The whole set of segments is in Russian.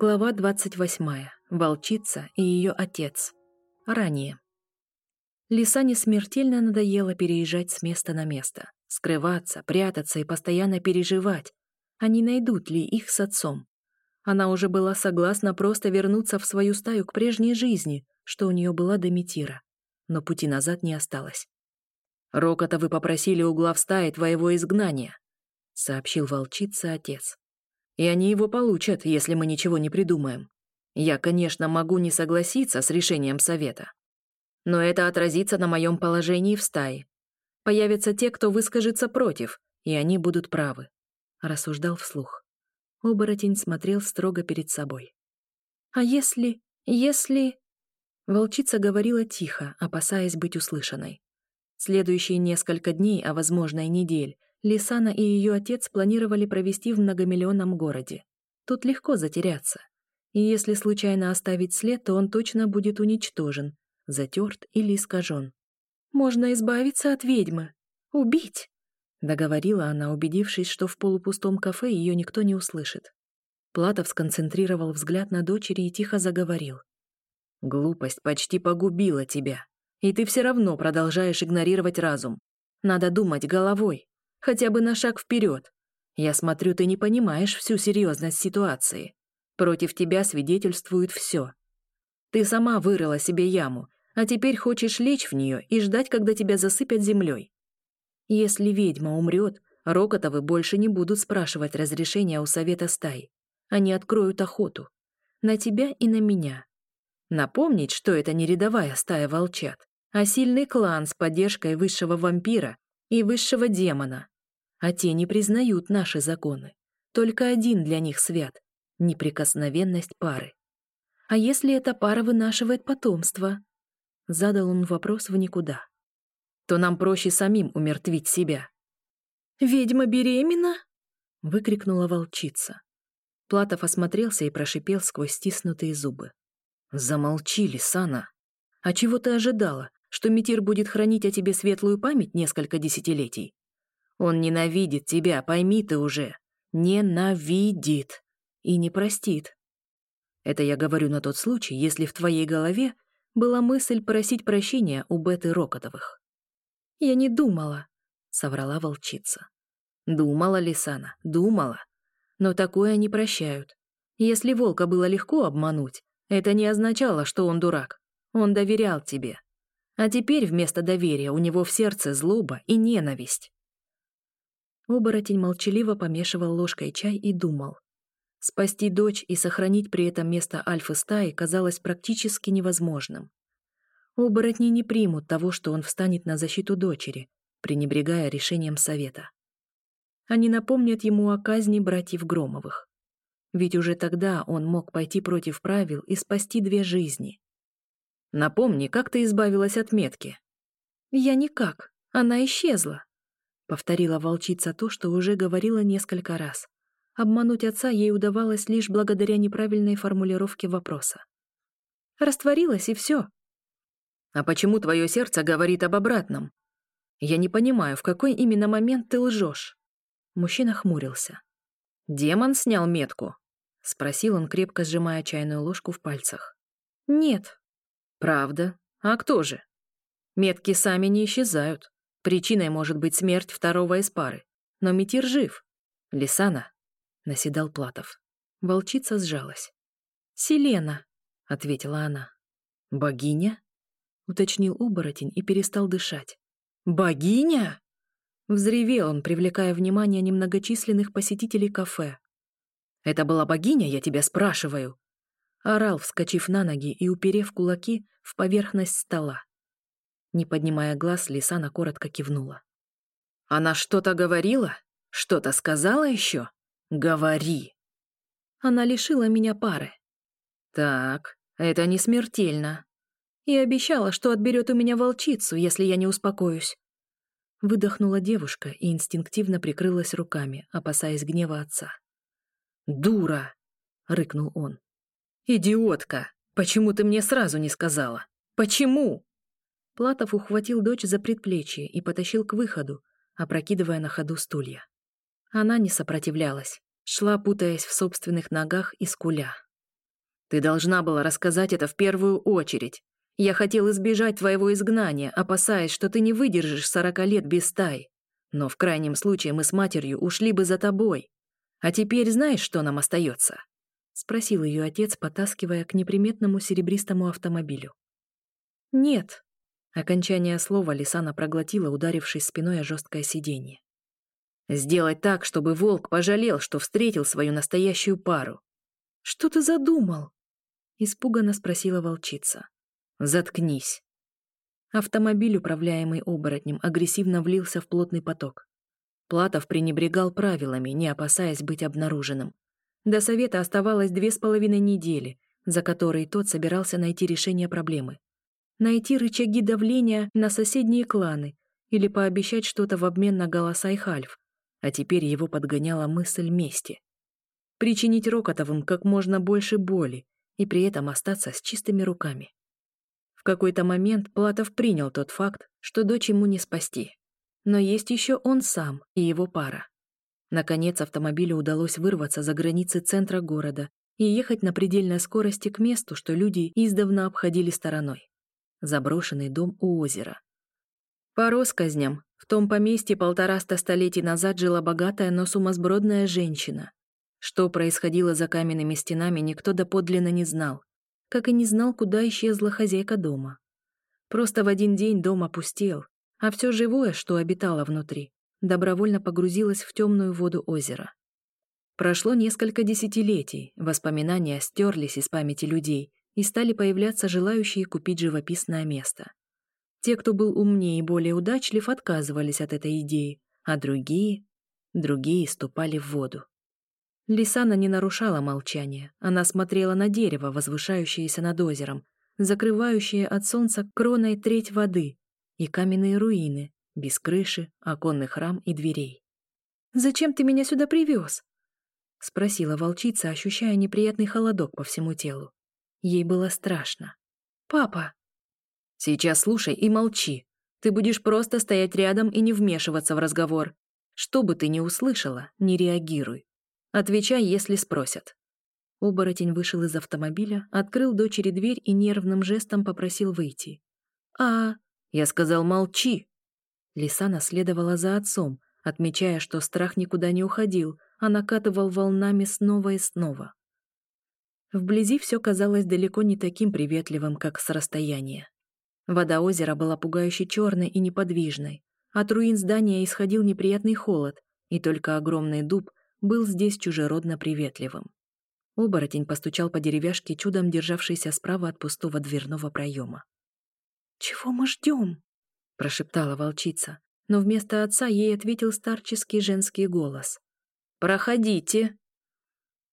Глава 28. Волчица и ее отец. Ранее. Лисане смертельно надоело переезжать с места на место, скрываться, прятаться и постоянно переживать, а не найдут ли их с отцом. Она уже была согласна просто вернуться в свою стаю к прежней жизни, что у нее была до Метира, но пути назад не осталось. «Рокота вы попросили у глав стаи твоего изгнания», — сообщил волчица отец и они его получат, если мы ничего не придумаем. Я, конечно, могу не согласиться с решением совета. Но это отразится на моем положении в стае. Появятся те, кто выскажется против, и они будут правы», — рассуждал вслух. Оборотень смотрел строго перед собой. «А если... если...» Волчица говорила тихо, опасаясь быть услышанной. Следующие несколько дней, а возможно и недель, Лисана и ее отец планировали провести в многомиллионном городе. Тут легко затеряться. И если случайно оставить след, то он точно будет уничтожен, затерт или искажен. «Можно избавиться от ведьмы. Убить!» — договорила она, убедившись, что в полупустом кафе ее никто не услышит. Платов сконцентрировал взгляд на дочери и тихо заговорил. «Глупость почти погубила тебя, и ты все равно продолжаешь игнорировать разум. Надо думать головой. Хотя бы на шаг вперед. Я смотрю, ты не понимаешь всю серьезность ситуации. Против тебя свидетельствует все. Ты сама вырыла себе яму, а теперь хочешь лечь в нее и ждать, когда тебя засыпят землей. Если ведьма умрет, Рокотовы больше не будут спрашивать разрешения у совета стай. Они откроют охоту. На тебя и на меня. Напомнить, что это не рядовая стая волчат, а сильный клан с поддержкой высшего вампира и высшего демона. А те не признают наши законы. Только один для них свят — неприкосновенность пары. А если эта пара вынашивает потомство? Задал он вопрос в никуда. То нам проще самим умертвить себя. «Ведьма беременна?» — выкрикнула волчица. Платов осмотрелся и прошипел сквозь стиснутые зубы. «Замолчи, Сана. А чего ты ожидала? Что Митир будет хранить о тебе светлую память несколько десятилетий. Он ненавидит тебя, пойми ты уже. Ненавидит. И не простит. Это я говорю на тот случай, если в твоей голове была мысль просить прощения у Беты Рокотовых. «Я не думала», — соврала волчица. «Думала, Лисана, думала. Но такое не прощают. Если волка было легко обмануть, это не означало, что он дурак. Он доверял тебе. А теперь вместо доверия у него в сердце злоба и ненависть. Оборотень молчаливо помешивал ложкой чай и думал. Спасти дочь и сохранить при этом место альфы стаи казалось практически невозможным. Оборотни не примут того, что он встанет на защиту дочери, пренебрегая решением совета. Они напомнят ему о казни братьев Громовых. Ведь уже тогда он мог пойти против правил и спасти две жизни. Напомни, как ты избавилась от метки?» «Я никак. Она исчезла», — повторила волчица то, что уже говорила несколько раз. Обмануть отца ей удавалось лишь благодаря неправильной формулировке вопроса. «Растворилась, и все». «А почему твое сердце говорит об обратном? Я не понимаю, в какой именно момент ты лжешь?» Мужчина хмурился. «Демон снял метку?» — спросил он, крепко сжимая чайную ложку в пальцах. «Нет», Правда? А кто же? Метки сами не исчезают. Причиной может быть смерть второго из пары. Но Митир жив. Лисана, наседал Платов. Волчица сжалась. «Селена», — ответила она. «Богиня?» — уточнил оборотень и перестал дышать. «Богиня?» Взревел он, привлекая внимание немногочисленных посетителей кафе. «Это была богиня, я тебя спрашиваю?» Орал, вскочив на ноги и уперев кулаки в поверхность стола. Не поднимая глаз, Лисана коротко кивнула. «Она что-то говорила? Что-то сказала еще? Говори!» Она лишила меня пары. «Так, это не смертельно. И обещала, что отберет у меня волчицу, если я не успокоюсь». Выдохнула девушка и инстинктивно прикрылась руками, опасаясь гнева отца. «Дура!» — рыкнул он. «Идиотка! Почему ты мне сразу не сказала? Почему?» Платов ухватил дочь за предплечье и потащил к выходу, опрокидывая на ходу стулья. Она не сопротивлялась, шла, путаясь в собственных ногах и скуля. Ты должна была рассказать это в первую очередь. Я хотел избежать твоего изгнания, опасаясь, что ты не выдержишь сорока лет без стаи. Но в крайнем случае мы с матерью ушли бы за тобой. А теперь знаешь, что нам остается? Спросил ее отец, потаскивая к неприметному серебристому автомобилю. Нет. Окончание слова Лисана проглотила, ударившись спиной о жесткое сиденье. Сделать так, чтобы волк пожалел, что встретил свою настоящую пару. Что ты задумал? Испуганно спросила волчица. Заткнись. Автомобиль, управляемый оборотнем, агрессивно влился в плотный поток. Платов пренебрегал правилами, не опасаясь быть обнаруженным. До совета оставалось две с половиной недели, за которые тот собирался найти решение проблемы. Найти рычаги давления на соседние кланы или пообещать что-то в обмен на голоса и хальф, а теперь его подгоняла мысль мести. Причинить Рокотовым как можно больше боли и при этом остаться с чистыми руками. В какой-то момент Платов принял тот факт, что дочь ему не спасти. Но есть еще он сам и его пара. Наконец автомобилю удалось вырваться за границы центра города и ехать на предельной скорости к месту, что люди издавна обходили стороной. Заброшенный дом у озера. По россказням, в том поместье полтораста столетий назад жила богатая, но сумасбродная женщина. Что происходило за каменными стенами, никто доподлинно не знал как и не знал, куда исчезла хозяйка дома. Просто в один день дом опустел, а все живое, что обитало внутри, добровольно погрузилось в темную воду озера. Прошло несколько десятилетий, воспоминания стерлись из памяти людей и стали появляться желающие купить живописное место. Те, кто был умнее и более удачлив, отказывались от этой идеи, а другие... другие ступали в воду. Лисана не нарушала молчания. Она смотрела на дерево, возвышающееся над озером, закрывающее от солнца кроной треть воды, и каменные руины, без крыши, оконных рам и дверей. «Зачем ты меня сюда привез?» — спросила волчица, ощущая неприятный холодок по всему телу. Ей было страшно. «Папа!» «Сейчас слушай и молчи. Ты будешь просто стоять рядом и не вмешиваться в разговор. Что бы ты ни услышала, не реагируй. Отвечай, если спросят». Оборотень вышел из автомобиля, открыл дочери дверь и нервным жестом попросил выйти. «А...» Я сказал «молчи». Лиса наследовала за отцом, отмечая, что страх никуда не уходил, а накатывал волнами снова и снова. Вблизи все казалось далеко не таким приветливым, как с расстояния. Вода озера была пугающе черной и неподвижной. От руин здания исходил неприятный холод, и только огромный дуб был здесь чужеродно приветливым. Оборотень постучал по деревяшке, чудом державшейся справа от пустого дверного проема. «Чего мы ждем?» — прошептала волчица, но вместо отца ей ответил старческий женский голос. «Проходите!»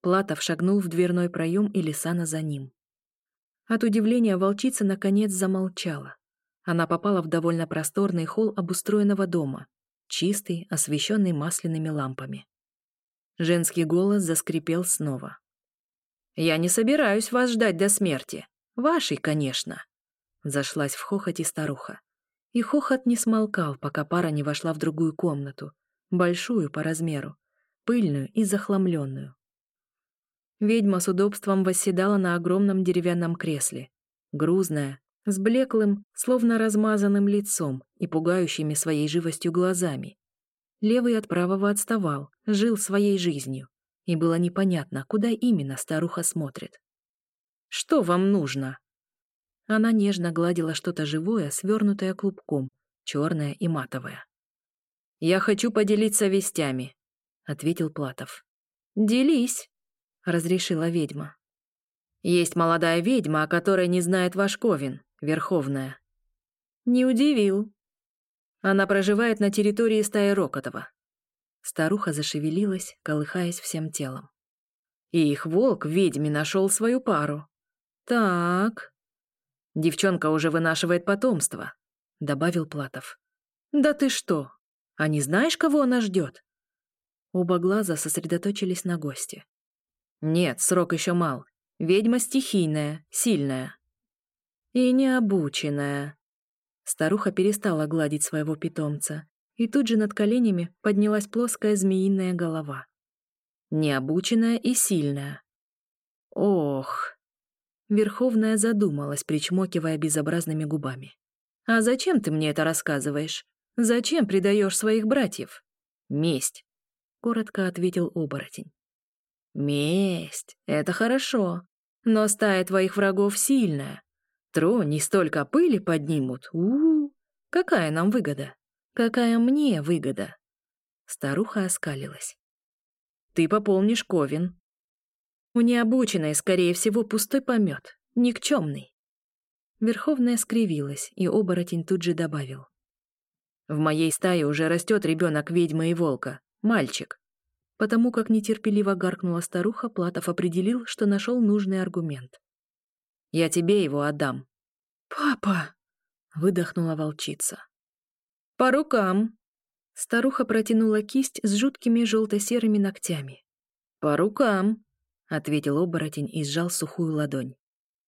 Платов шагнул в дверной проем и Лисана за ним. От удивления волчица наконец замолчала. Она попала в довольно просторный холл обустроенного дома, чистый, освещенный масляными лампами. Женский голос заскрипел снова. «Я не собираюсь вас ждать до смерти. Вашей, конечно!» Зашлась в хохоте старуха. И хохот не смолкал, пока пара не вошла в другую комнату, большую по размеру, пыльную и захламленную. Ведьма с удобством восседала на огромном деревянном кресле, грузная, с блеклым, словно размазанным лицом и пугающими своей живостью глазами. Левый от правого отставал, жил своей жизнью, и было непонятно, куда именно старуха смотрит. «Что вам нужно?» Она нежно гладила что-то живое, свернутое клубком, черное и матовое. «Я хочу поделиться вестями», — ответил Платов. «Делись», — разрешила ведьма. «Есть молодая ведьма, о которой не знает ваш Ковин, Верховная». «Не удивил», она проживает на территории стаи Рокотова. Старуха зашевелилась, колыхаясь всем телом. И их волк ведьме нашел свою пару. Так. Девчонка уже вынашивает потомство, добавил Платов. Да ты что? А не знаешь, кого она ждет? Оба глаза сосредоточились на госте. Нет, срок еще мал. Ведьма стихийная, сильная. И необученная, Старуха перестала гладить своего питомца, и тут же над коленями поднялась плоская змеиная голова. Необученная и сильная. Ох! Верховная задумалась, причмокивая безобразными губами. «А зачем ты мне это рассказываешь? Зачем предаешь своих братьев?» «Месть», — коротко ответил оборотень. «Месть — это хорошо, но стая твоих врагов сильная. Трони столько пыли поднимут. У, -у, у Какая нам выгода? Какая мне выгода?» Старуха оскалилась. «Ты пополнишь Ковен, у необученной, скорее всего, пустой помет, никчемный. Верховная скривилась, и оборотень тут же добавил. «В моей стае уже растет ребенок ведьмы и волка, мальчик». Потому как нетерпеливо гаркнула старуха, Платов определил, что нашел нужный аргумент. «Я тебе его отдам». «Папа!» — выдохнула волчица. «По рукам!» Старуха протянула кисть с жуткими желто-серыми ногтями. «По рукам!» — ответил оборотень и сжал сухую ладонь.